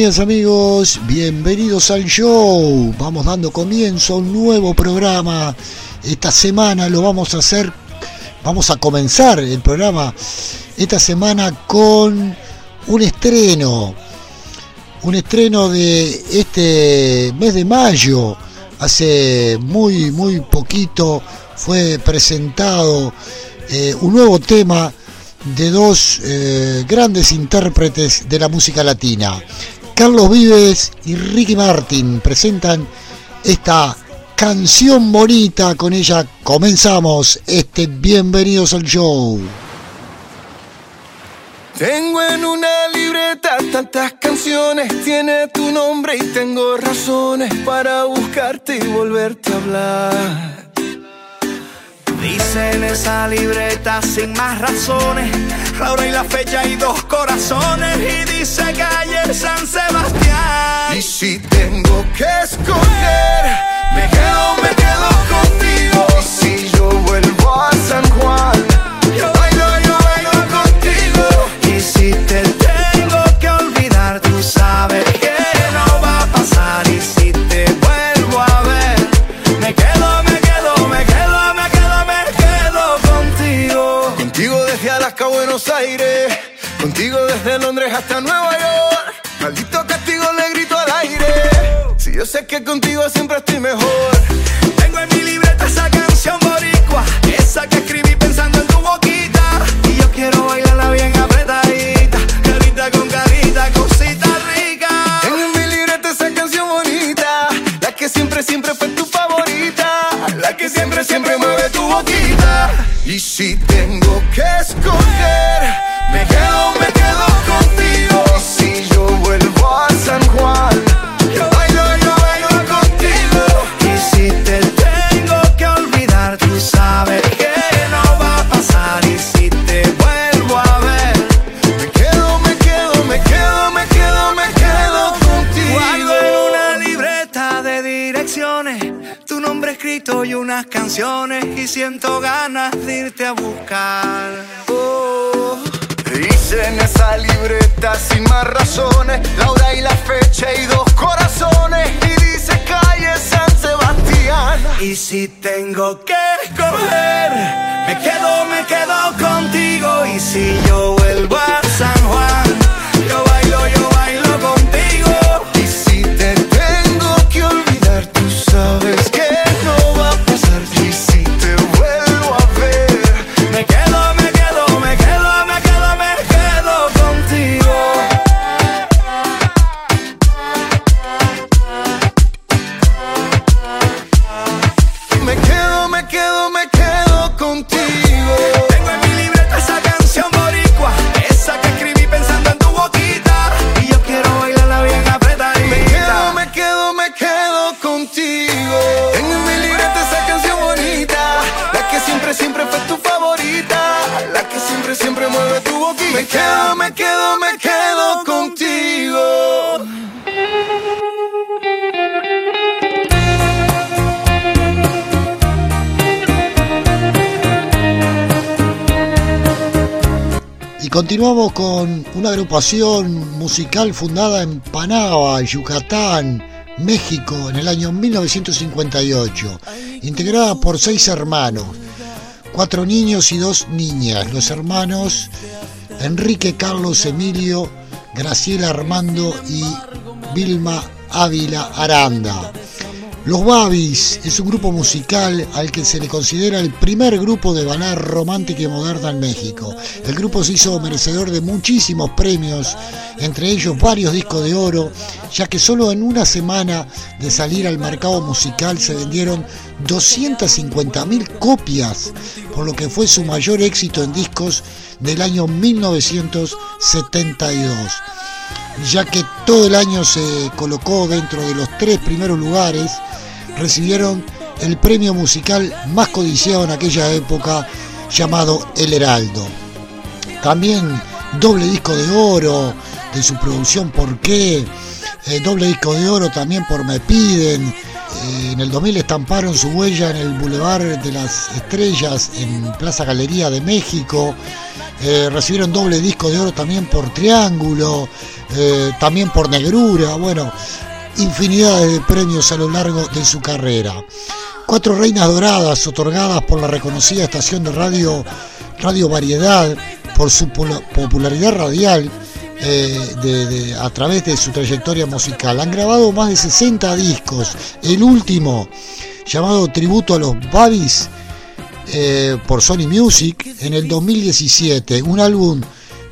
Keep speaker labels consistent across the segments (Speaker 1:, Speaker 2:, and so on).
Speaker 1: Amigas, amigos, bienvenidos al show. Vamos dando comienzo a un nuevo programa. Esta semana lo vamos a hacer, vamos a comenzar el programa esta semana con un estreno. Un estreno de este mes de mayo. Hace muy, muy poquito fue presentado eh, un nuevo tema de dos eh, grandes intérpretes de la música latina. Carlos Vives y Ricky Martin presentan esta canción bonita. Con ella comenzamos este Bienvenidos al Show.
Speaker 2: Tengo en una libreta tantas canciones, tiene tu nombre y tengo razones para buscarte y volverte a hablar.
Speaker 3: Dice en esa libreta sin más razones, la hora y la fecha y dos corazones y dice calle San Sebastián.
Speaker 2: Y si tengo que escoger, me quedo, me quedo contigo. Y si yo vuelvo a San Juan, yo bailo, yo bailo contigo.
Speaker 3: Y si te tengo que olvidar, tú sabes contigo
Speaker 2: siempre estoy mejor.
Speaker 3: Y unas canciones. Y siento ganas de irte a buscar.
Speaker 2: Oh, Dice en esa libreta sin más razones la hora y la fecha y dos corazones y dice calle San Sebastián.
Speaker 3: Y si tengo que escoger, me quedo, me quedo contigo. Y si yo vuelvo a San Juan, yo bailo, yo bailo contigo.
Speaker 2: Y si te tengo que olvidar, tú sabes que
Speaker 1: continuamos con una agrupación musical fundada en Panava, Yucatán, México, en el año 1958, integrada por seis hermanos, cuatro niños y dos niñas. Los hermanos Enrique Carlos Emilio, Graciela Armando y Vilma Ávila Aranda. Los Babis es un grupo musical al que se le considera el primer grupo de balada romántica y moderna en México. El grupo se hizo merecedor de muchísimos premios, entre ellos varios discos de oro, ya que solo en una semana de salir al mercado musical se vendieron 250.000 copias, por lo que fue su mayor éxito en discos del año 1972 ya que todo el año se colocó dentro de los tres primeros lugares, recibieron el premio musical más codiciado en aquella época llamado El Heraldo. También doble disco de oro de su producción ¿Por qué? Eh, doble disco de oro también por Me Piden. En el 2000 estamparon su huella en el Boulevard de las Estrellas en Plaza Galería de México. Eh, recibieron doble disco de oro también por Triángulo, eh, también por Negrura, bueno, infinidad de premios a lo largo de su carrera. Cuatro reinas doradas otorgadas por la reconocida estación de radio Radio Variedad por su popularidad radial eh, a través de su trayectoria musical. Han grabado más de 60 discos. El último, llamado Tributo a los Babis, eh, por Sony Music, en el 2017. Un álbum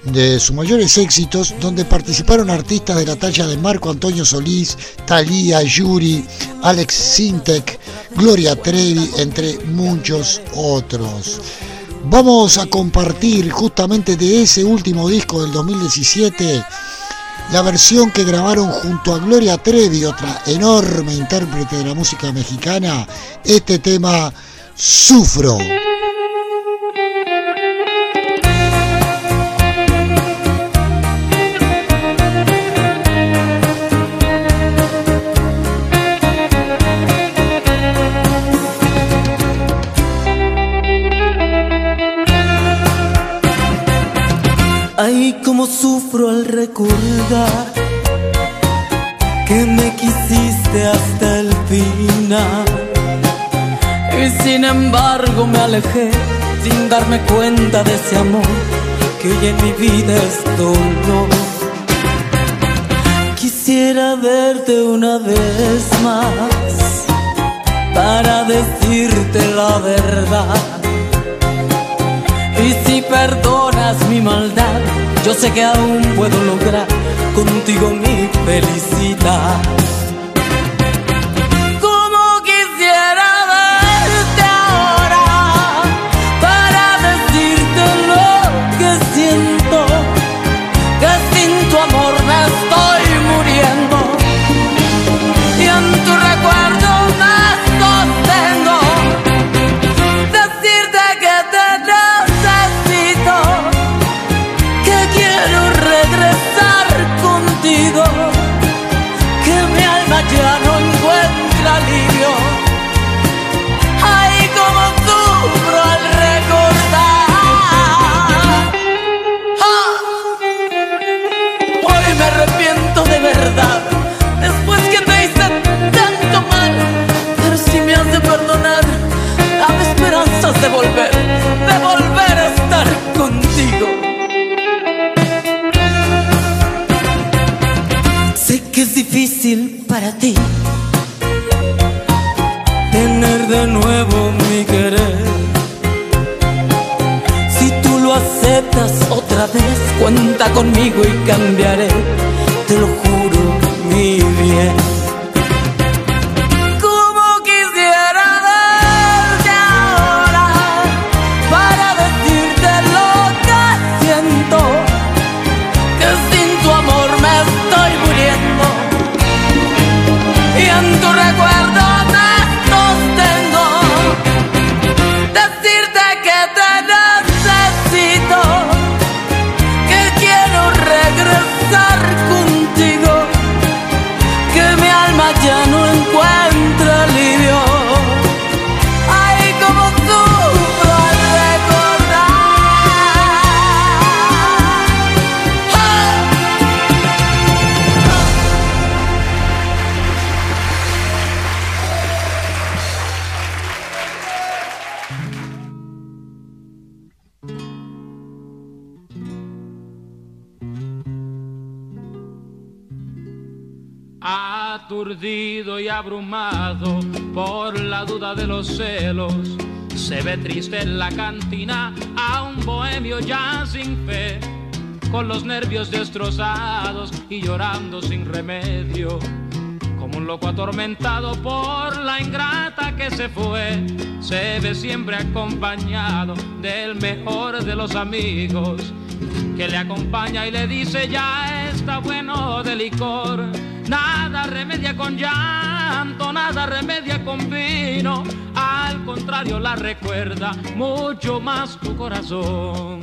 Speaker 1: de sus mayores éxitos, donde participaron artistas de la talla de Marco Antonio Solís, Thalía, Yuri, Alex Sintek, Gloria Trevi, entre muchos otros. Vamos a compartir justamente de ese último disco del 2017 la versión que grabaron junto a Gloria Trevi, otra enorme intérprete de la música mexicana, este tema Sufro.
Speaker 4: Recordar que me quisiste hasta el final. Y sin embargo me alejé sin darme cuenta de ese amor que hoy en mi vida es dolor. Quisiera verte una vez más para decirte la verdad y si perdonas mi maldad, yo sé que aún puedo lograr contigo mi felicidad. Otra vez, cuenta conmigo y cambiaré, te lo juro, mi bien.
Speaker 5: Y abrumado por la duda de los celos. Se ve triste en la cantina a un bohemio ya sin fe, con los nervios destrozados y llorando sin remedio. Como un loco atormentado por la ingrata que se fue, se ve siempre acompañado del mejor de los amigos, que le acompaña y le dice ya está bueno de licor Nada remedia con llanto, nada remedia con vino. Al contrario, la recuerda mucho más tu corazón.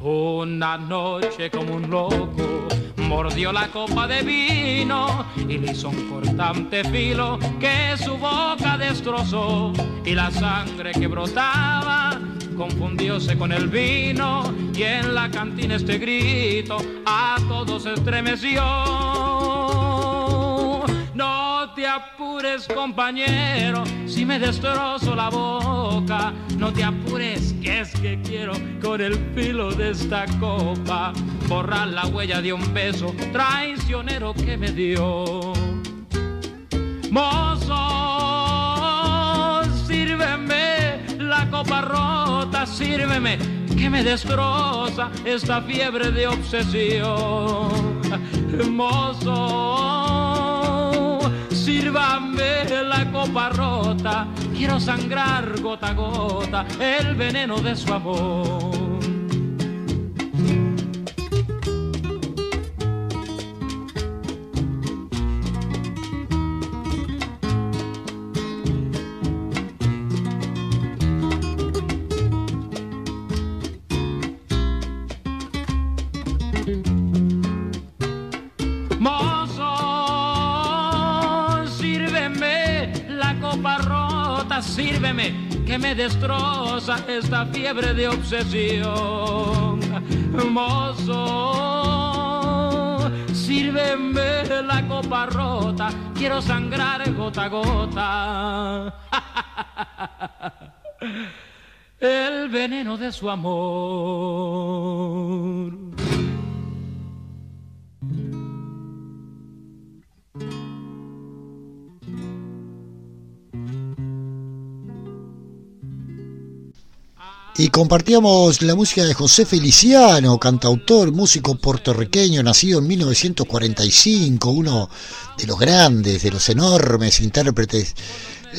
Speaker 5: Una noche como un loco mordió la copa de vino y le hizo un cortante filo que su boca destrozó y la sangre que brotaba confundióse con el vino y en la cantina este grito a todos estremeció te apures, compañero, si me destrozo la boca. No te apures, que es que quiero con el filo de esta copa borrar la huella de un beso traicionero que me dio. Mozo, la copa rota, sírveme que me destroza esta fiebre de obsesión. Mozo Sírvame la copa rota, quiero sangrar gota a gota el veneno de su amor. Que me destroza esta fiebre de obsesión. Mozo, sírveme la copa rota, quiero sangrar gota a gota. El veneno de su amor.
Speaker 1: Y compartíamos la música de José Feliciano, cantautor, músico puertorriqueño, nacido en 1945, uno de los grandes, de los enormes intérpretes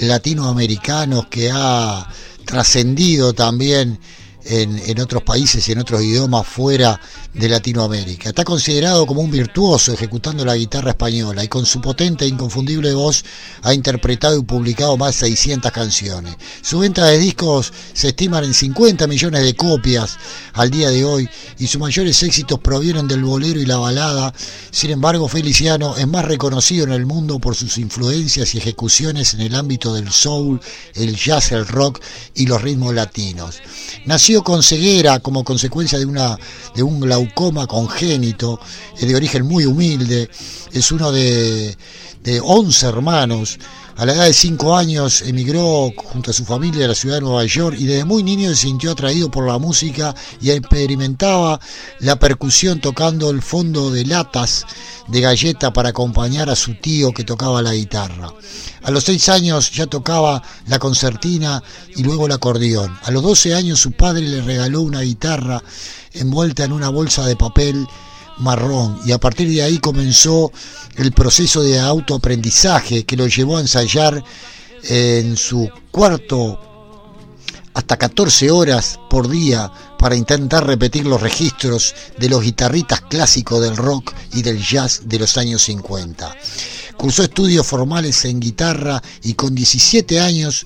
Speaker 1: latinoamericanos que ha trascendido también en, otros países y en otros idiomas fuera de Latinoamérica. Está considerado como un virtuoso ejecutando la guitarra española y con su potente e inconfundible voz ha interpretado y publicado más de 600 canciones. Su venta de discos se estiman en 50 millones de copias al día de hoy y sus mayores éxitos provienen del bolero y la balada. Sin embargo, Feliciano es más reconocido en el mundo por sus influencias y ejecuciones en el ámbito del soul, el jazz, el rock y los ritmos latinos. Nació con ceguera como consecuencia de, una, de un glaucoma congénito, de origen muy humilde, es uno de, de 11 hermanos, a la edad de 5 años emigró junto a su familia a la ciudad de Nueva York y desde muy niño se sintió atraído por la música y experimentaba la percusión tocando el fondo de latas de galleta para acompañar a su tío que tocaba la guitarra. A los 6 años ya tocaba la concertina y luego el acordeón. A los 12 años su padre le regaló una guitarra envuelta en una bolsa de papel marrón y a partir de ahí comenzó el proceso de autoaprendizaje que lo llevó a ensayar en su cuarto hasta 14 horas por día para intentar repetir los registros de los guitarritas clásicos del rock y del jazz de los años 50. Cursó estudios formales en guitarra y con 17 años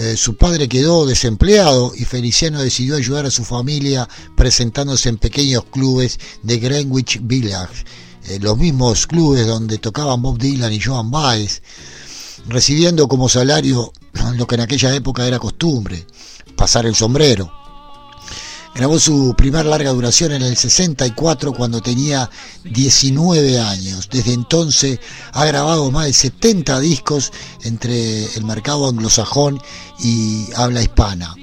Speaker 1: eh, su padre quedó desempleado y Feliciano decidió ayudar a su familia presentándose en pequeños clubes de Greenwich Village, eh, los mismos clubes donde tocaban Bob Dylan y Joan Baez, recibiendo como salario lo que en aquella época era costumbre, pasar el sombrero. Grabó su primer larga duración en el 64 cuando tenía 19 años. Desde entonces ha grabado más de 70 discos entre el mercado anglosajón y habla hispana.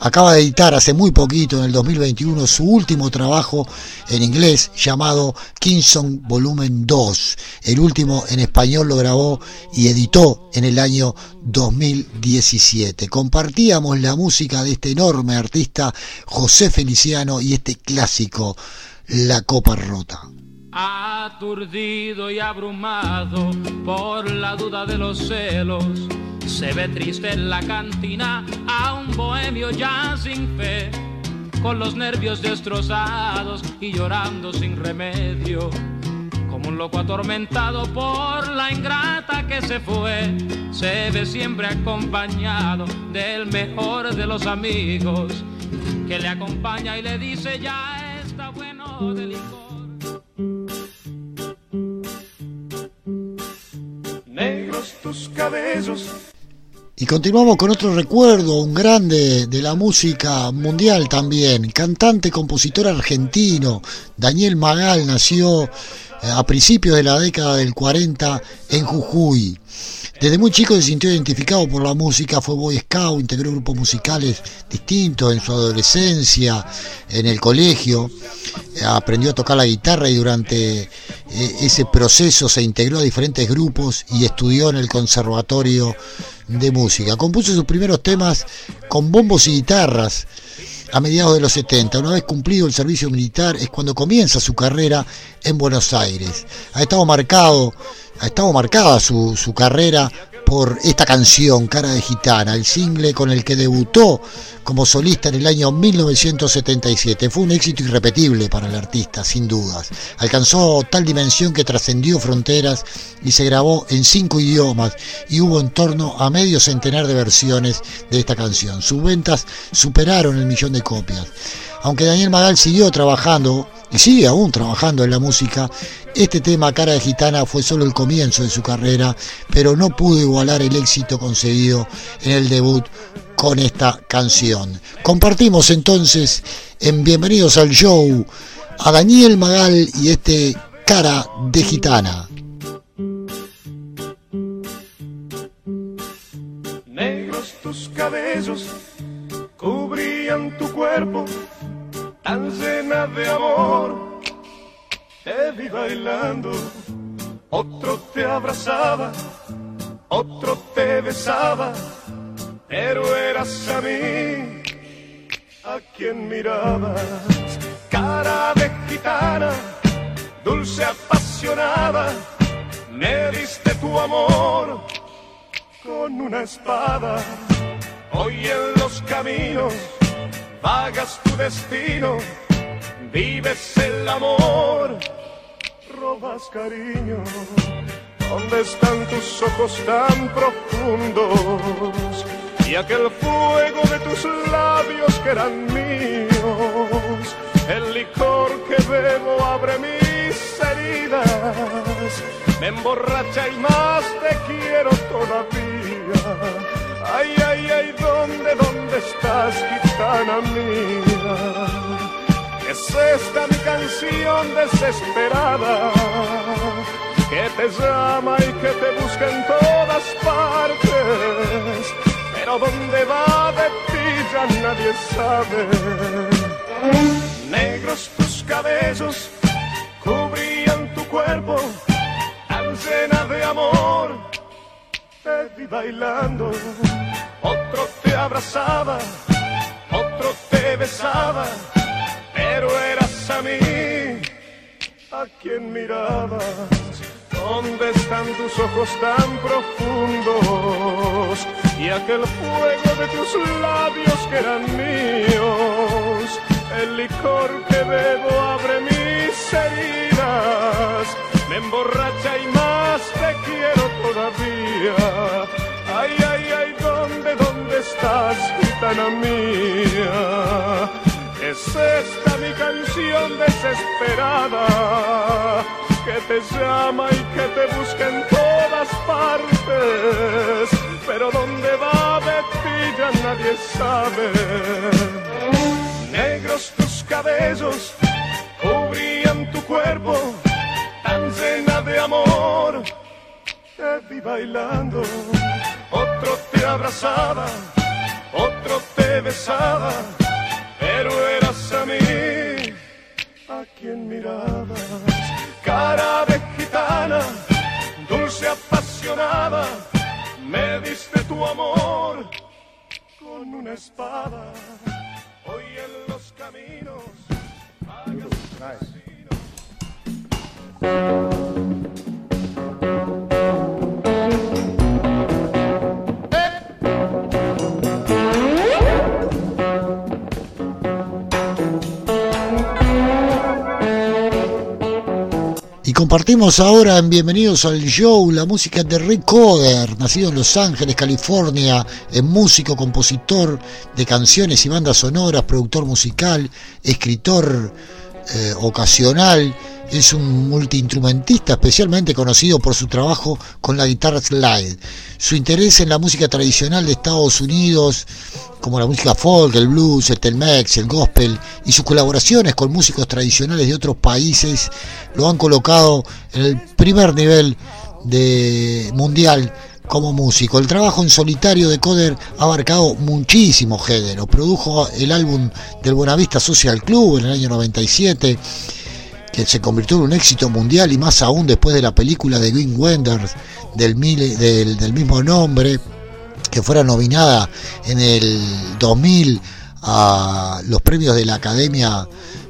Speaker 1: Acaba de editar hace muy poquito, en el 2021, su último trabajo en inglés llamado Kingston Volumen 2. El último en español lo grabó y editó en el año 2017. Compartíamos la música de este enorme artista José Feliciano y este clásico, La Copa Rota.
Speaker 5: Aturdido y abrumado por la duda de los celos, se ve triste en la cantina a un bohemio ya sin fe, con los nervios destrozados y llorando sin remedio. Como un loco atormentado por la ingrata que se fue, se ve siempre acompañado del mejor de los amigos, que le acompaña y le dice ya está bueno
Speaker 1: Y continuamos con otro recuerdo, un grande de la música mundial también, cantante, compositor argentino, Daniel Magal nació eh, a principios de la década del 40 en Jujuy. Desde muy chico se sintió identificado por la música, fue boy scout, integró grupos musicales distintos en su adolescencia, en el colegio, aprendió a tocar la guitarra y durante eh, ese proceso se integró a diferentes grupos y estudió en el conservatorio de música. Compuso sus primeros temas con bombos y guitarras a mediados de los 70. Una vez cumplido el servicio militar es cuando comienza su carrera en Buenos Aires. Ha estado marcado ha estado marcada su, su carrera por esta canción, Cara de Gitana, el single con el que debutó como solista en el año 1977. Fue un éxito irrepetible para el artista, sin dudas. Alcanzó tal dimensión que trascendió fronteras y se grabó en cinco idiomas y hubo en torno a medio centenar de versiones de esta canción. Sus ventas superaron el millón de copias. Aunque Daniel Magal siguió trabajando y sigue aún trabajando en la música, este tema Cara de Gitana fue solo el comienzo de su carrera, pero no pudo igualar el éxito conseguido en el debut con esta canción. Compartimos entonces en Bienvenidos al Show a Daniel Magal y este Cara de Gitana.
Speaker 6: Negros tus cabellos cubrían tu cuerpo, tan llena de amor te vi bailando, otro te abrazaba, otro te besaba, pero eras a mí a quien mirabas, cara de gitana, dulce apasionada, me diste tu amor con una espada, hoy en los caminos vagas tu destino vives el amor, robas cariño. ¿Dónde están tus ojos tan profundos? Y aquel fuego de tus labios que eran míos. El licor que bebo abre mis heridas. Me emborracha y más te quiero todavía. Ay, ay, ay, ¿dónde, dónde estás, gitana mía? Es esta mi canción desesperada que te llama y que te busca en todas partes. Pero dónde va de ti ya nadie sabe. Negros tus cabellos cubrían tu cuerpo tan llena de amor. Te vi bailando, otro te abrazaba, besaba pero eras a mí a quien mirabas. ¿Dónde están tus ojos tan profundos? Y aquel fuego de tus labios que eran míos. El licor que bebo abre mis heridas. Me emborracha y más te quiero todavía. Ay, ay, ay, ¿dónde, dónde estás, gitana mía? Es esta mi canción desesperada. Que te llama y que te busca en todas partes, pero dónde va de ti ya nadie sabe. Negros tus cabellos cubrían tu cuerpo, tan llena de amor. Te vi bailando, otro te abrazaba, otro te besaba pero eras a mí a quien mirabas, cara de gitana, dulce apasionada, me diste tu amor con una espada, hoy en los caminos.
Speaker 1: Y compartimos ahora en Bienvenidos al Show la música de Rick Coder, nacido en Los Ángeles, California, es músico, compositor de canciones y bandas sonoras, productor musical, escritor eh, ocasional. Es un multiinstrumentista especialmente conocido por su trabajo con la guitarra slide. Su interés en la música tradicional de Estados Unidos, como la música folk, el blues, el telmex, el gospel, y sus colaboraciones con músicos tradicionales de otros países, lo han colocado en el primer nivel de mundial como músico. El trabajo en solitario de Coder ha abarcado muchísimos géneros. Produjo el álbum del Buenavista Social Club en el año 97, que se convirtió en un éxito mundial y más aún después de la película de Wim Wenders del, del, mismo nombre, que fuera nominada en el 2000 a los premios de la Academia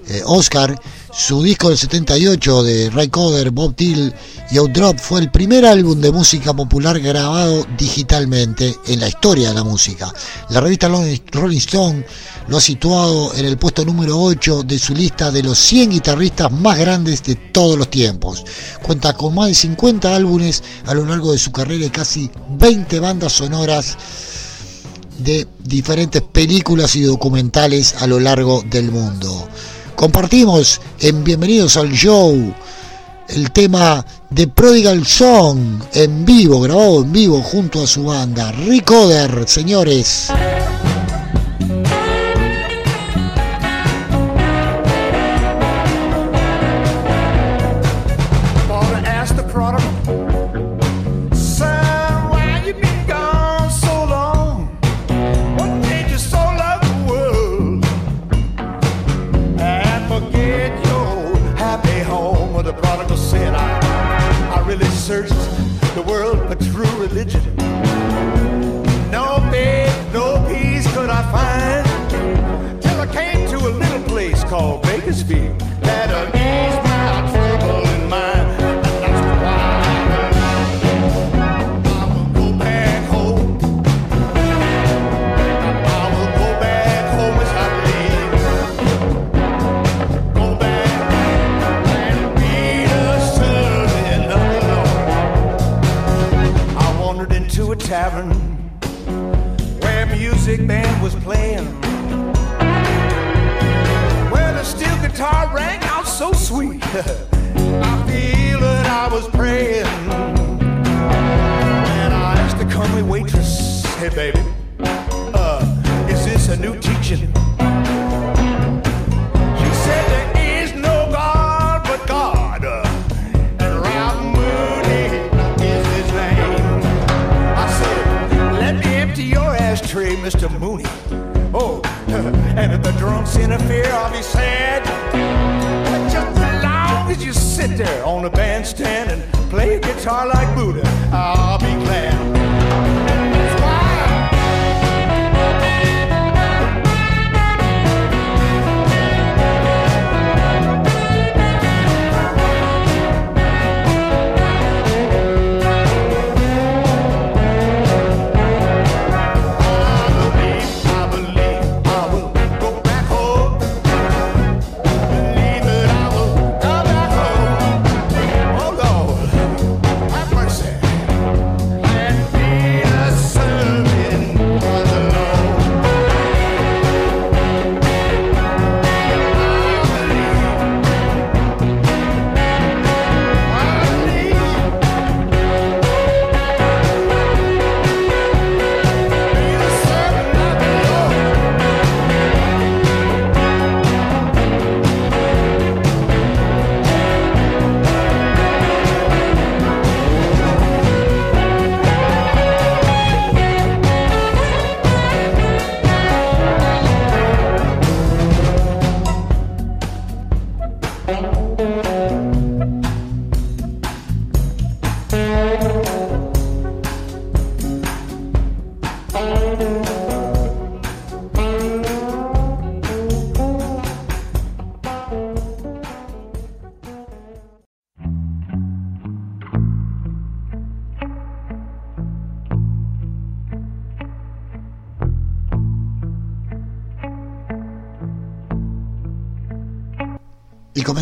Speaker 1: eh, Oscar su disco del 78 de Ray Coder, Bob Till y Outdrop fue el primer álbum de música popular grabado digitalmente en la historia de la música. La revista Rolling Stone lo ha situado en el puesto número 8 de su lista de los 100 guitarristas más grandes de todos los tiempos. Cuenta con más de 50 álbumes a lo largo de su carrera y casi 20 bandas sonoras de diferentes películas y documentales a lo largo del mundo. Compartimos en Bienvenidos al Show el tema de Prodigal Song en vivo, grabado en vivo junto a su banda. Ricoder, señores.
Speaker 7: music band was playing. Well, the steel guitar rang out so sweet. I feel that I was praying. And I asked the comely waitress, hey baby, uh, is this a new teaching? interfere or be sad. But just as long as you sit there on the bandstand and play guitar like Buddha.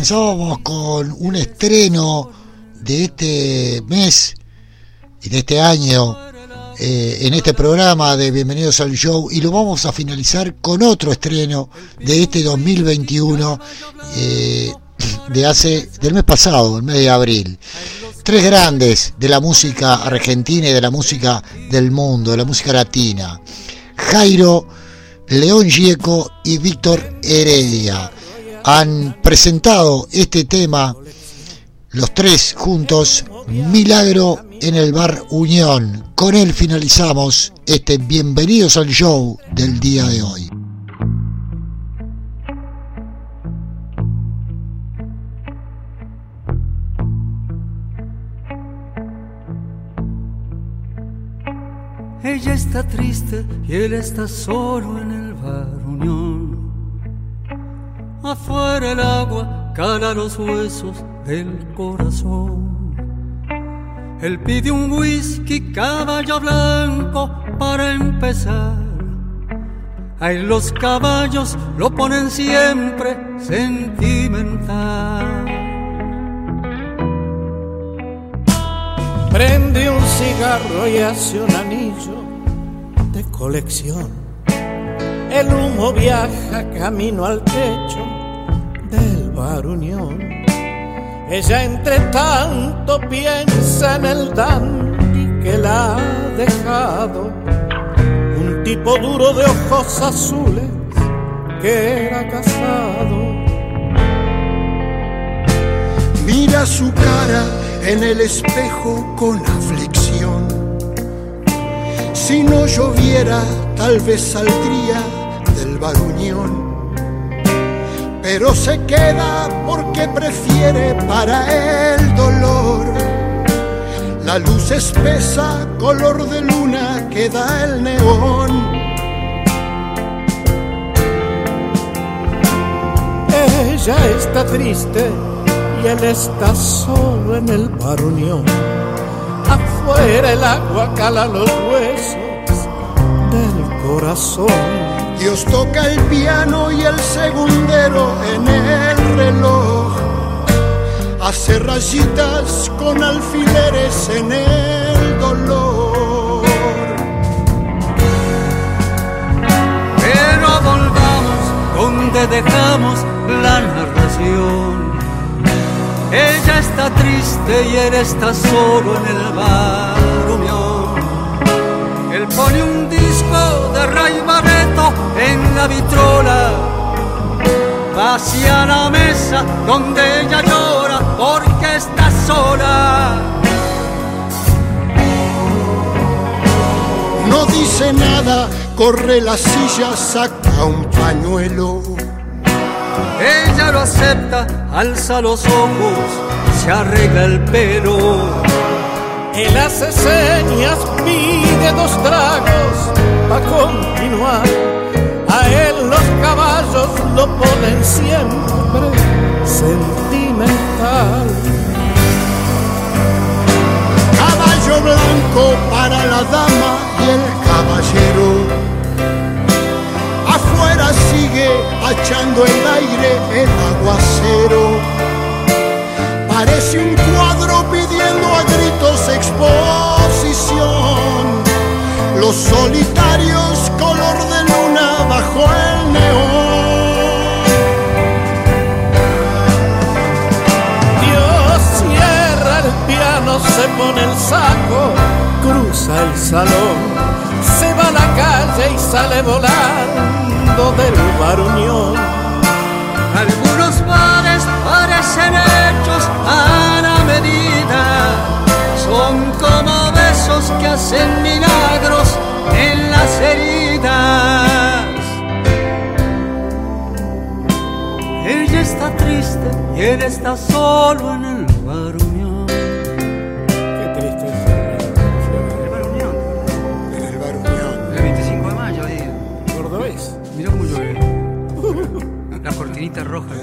Speaker 1: Comenzábamos con un estreno de este mes y de este año eh, en este programa de Bienvenidos al Show y lo vamos a finalizar con otro estreno de este 2021 eh, de hace del mes pasado, el mes de abril. Tres grandes de la música argentina y de la música del mundo, de la música latina. Jairo, León Gieco y Víctor Heredia han presentado este tema, los tres juntos, Milagro en el bar Unión. Con él finalizamos este Bienvenidos al Show del día de hoy.
Speaker 8: Ella está triste y él está solo en el bar Unión. Afuera el agua cala los huesos del corazón. Él pide un whisky caballo blanco para empezar. Ahí los caballos lo ponen siempre sentimental.
Speaker 9: Prende un cigarro y hace un anillo de colección. El humo viaja camino al techo del bar Unión. Ella entre tanto piensa en el dandy que la ha dejado. Un tipo duro de ojos azules que era casado.
Speaker 10: Mira su cara en el espejo con aflicción. Si no lloviera, tal vez saldría del baruñón. Pero se queda porque prefiere para el dolor la luz espesa, color de luna que da el neón.
Speaker 9: Ella está triste y él está solo en el bar Unión. Afuera el agua cala los huesos del corazón.
Speaker 10: Dios toca el piano y el segundero en el reloj. Hace rayitas con alfileres en el dolor.
Speaker 8: Pero volvamos donde dejamos la narración. Ella está triste y él está solo en el bar Unión. Él un de Ray Barreto en la vitrola hacia la mesa donde ella llora porque está sola.
Speaker 10: No dice nada, corre la silla, saca un pañuelo.
Speaker 8: Ella lo acepta, alza los ojos, se arregla el pelo.
Speaker 9: Él hace señas, pide dos tragos para continuar. A él los caballos lo ponen siempre sentimental.
Speaker 10: Caballo blanco para la dama y el caballero. Afuera sigue echando el aire el aguacero. Parece un cuadro gritos exposición. Los solitarios color de luna bajo el neón.
Speaker 9: Dios cierra el piano, se pone el saco, cruza el salón, se va a la calle y sale volando del bar Unión.
Speaker 8: Algunos bares él está solo en el bar Unión.
Speaker 9: Qué triste
Speaker 8: ¿El bar Unión?
Speaker 10: En el bar Unión.
Speaker 8: El 25 de mayo ahí.
Speaker 9: Cordobés.
Speaker 8: Mira cómo llueve. La cortinita roja.